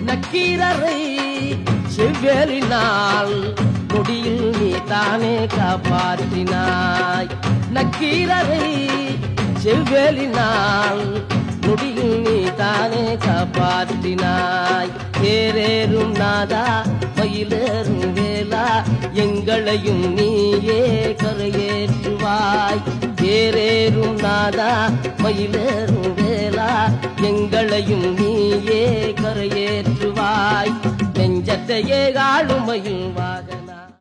நக்கீரரை செவ்வேலினால் கொடியில் நீ தானே காப்பாற்றினாய். நக்கீரரை செவ்வேலினால் நொடியில் நீ தானே காப்பாற்றினாய். தேரேறும் நாதா மயிலேறும் வேலா எங்களையும் நீயே கரையேற்றுவாய். தேரேறும் நாதா மயிலேறும் எங்களையும் நீயே கரையேற்றுவாய். நெஞ்சத்தையே ஆளுமையில் வாகன